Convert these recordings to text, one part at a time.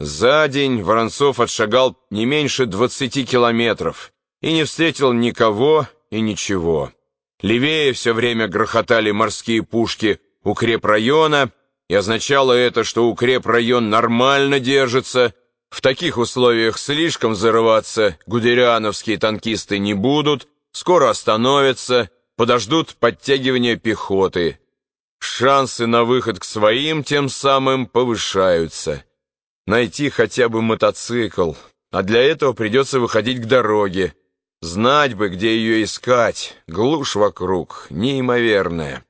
За день Воронцов отшагал не меньше двадцати километров и не встретил никого и ничего. Левее все время грохотали морские пушки укрепрайона, и означало это, что укрепрайон нормально держится. В таких условиях слишком зарываться гудериановские танкисты не будут, скоро остановятся, подождут подтягивания пехоты. Шансы на выход к своим тем самым повышаются. Найти хотя бы мотоцикл, а для этого придется выходить к дороге. Знать бы, где ее искать, глушь вокруг, неимоверная.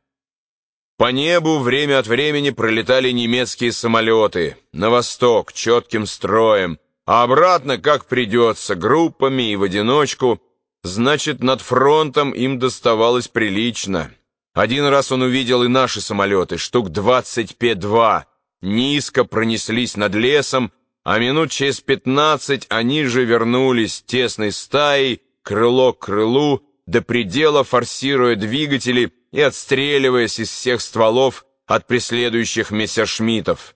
По небу время от времени пролетали немецкие самолеты, на восток, четким строем, а обратно, как придется, группами и в одиночку, значит, над фронтом им доставалось прилично. Один раз он увидел и наши самолеты, штук 20 П-2, низко пронеслись над лесом, а минут через пятнадцать они же вернулись тесной стаей, крыло к крылу, до предела форсируя двигатели и отстреливаясь из всех стволов от преследующих мессершмиттов.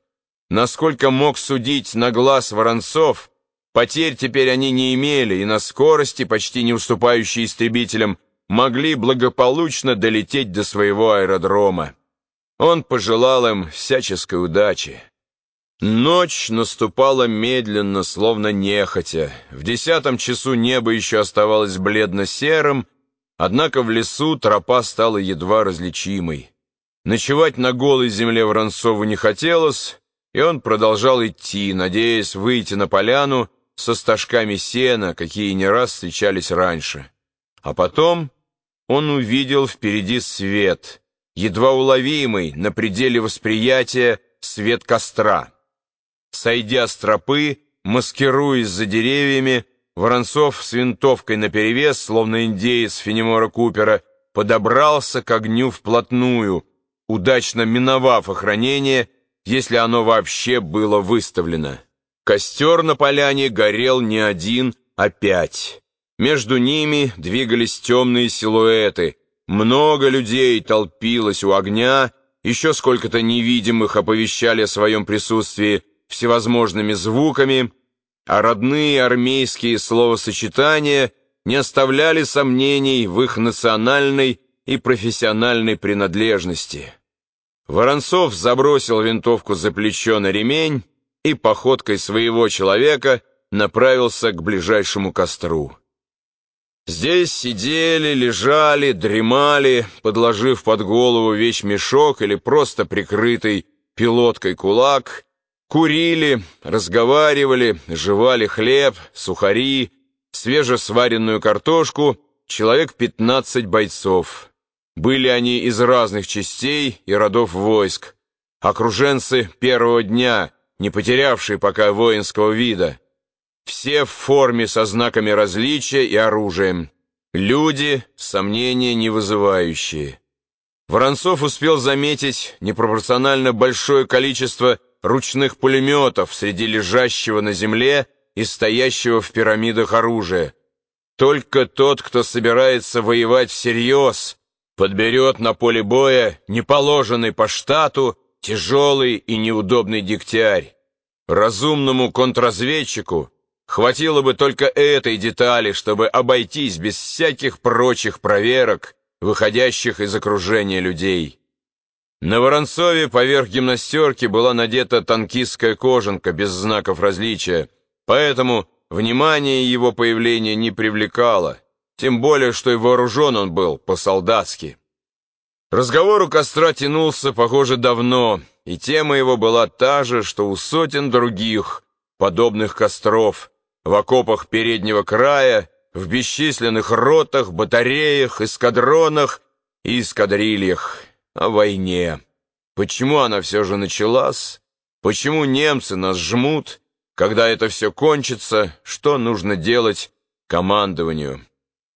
Насколько мог судить на глаз Воронцов, потерь теперь они не имели и на скорости, почти не уступающей истребителям, могли благополучно долететь до своего аэродрома. Он пожелал им всяческой удачи. Ночь наступала медленно, словно нехотя. В десятом часу небо еще оставалось бледно-серым, однако в лесу тропа стала едва различимой. Ночевать на голой земле Воронцову не хотелось, и он продолжал идти, надеясь выйти на поляну со стажками сена, какие не раз встречались раньше. А потом он увидел впереди свет — едва уловимый на пределе восприятия свет костра. Сойдя с тропы, маскируясь за деревьями, Воронцов с винтовкой наперевес, словно индеец Фенемора Купера, подобрался к огню вплотную, удачно миновав охранение, если оно вообще было выставлено. Костер на поляне горел не один, а пять. Между ними двигались темные силуэты — много людей толпилось у огня, еще сколько-то невидимых оповещали о своем присутствии всевозможными звуками, а родные армейские словосочетания не оставляли сомнений в их национальной и профессиональной принадлежности. Воронцов забросил винтовку за плечо на ремень и походкой своего человека направился к ближайшему костру. Здесь сидели, лежали, дремали, подложив под голову вещмешок или просто прикрытый пилоткой кулак, курили, разговаривали, жевали хлеб, сухари, свежесваренную картошку, человек пятнадцать бойцов. Были они из разных частей и родов войск, окруженцы первого дня, не потерявшие пока воинского вида. Все в форме со знаками различия и оружием. Люди, сомнения не вызывающие. Воронцов успел заметить непропорционально большое количество ручных пулеметов среди лежащего на земле и стоящего в пирамидах оружия. Только тот, кто собирается воевать всерьез, подберет на поле боя неположенный по штату тяжелый и неудобный дегтярь. Разумному контрразведчику Хватило бы только этой детали, чтобы обойтись без всяких прочих проверок, выходящих из окружения людей. На Воронцове поверх гимнастерки была надета танкистская кожанка без знаков различия, поэтому внимание его появления не привлекало, тем более, что и вооружен он был по-солдатски. Разговор у костра тянулся, похоже, давно, и тема его была та же, что у сотен других подобных костров — в окопах переднего края, в бесчисленных ротах, батареях, эскадронах и эскадрильях о войне. Почему она все же началась? Почему немцы нас жмут? Когда это все кончится, что нужно делать командованию?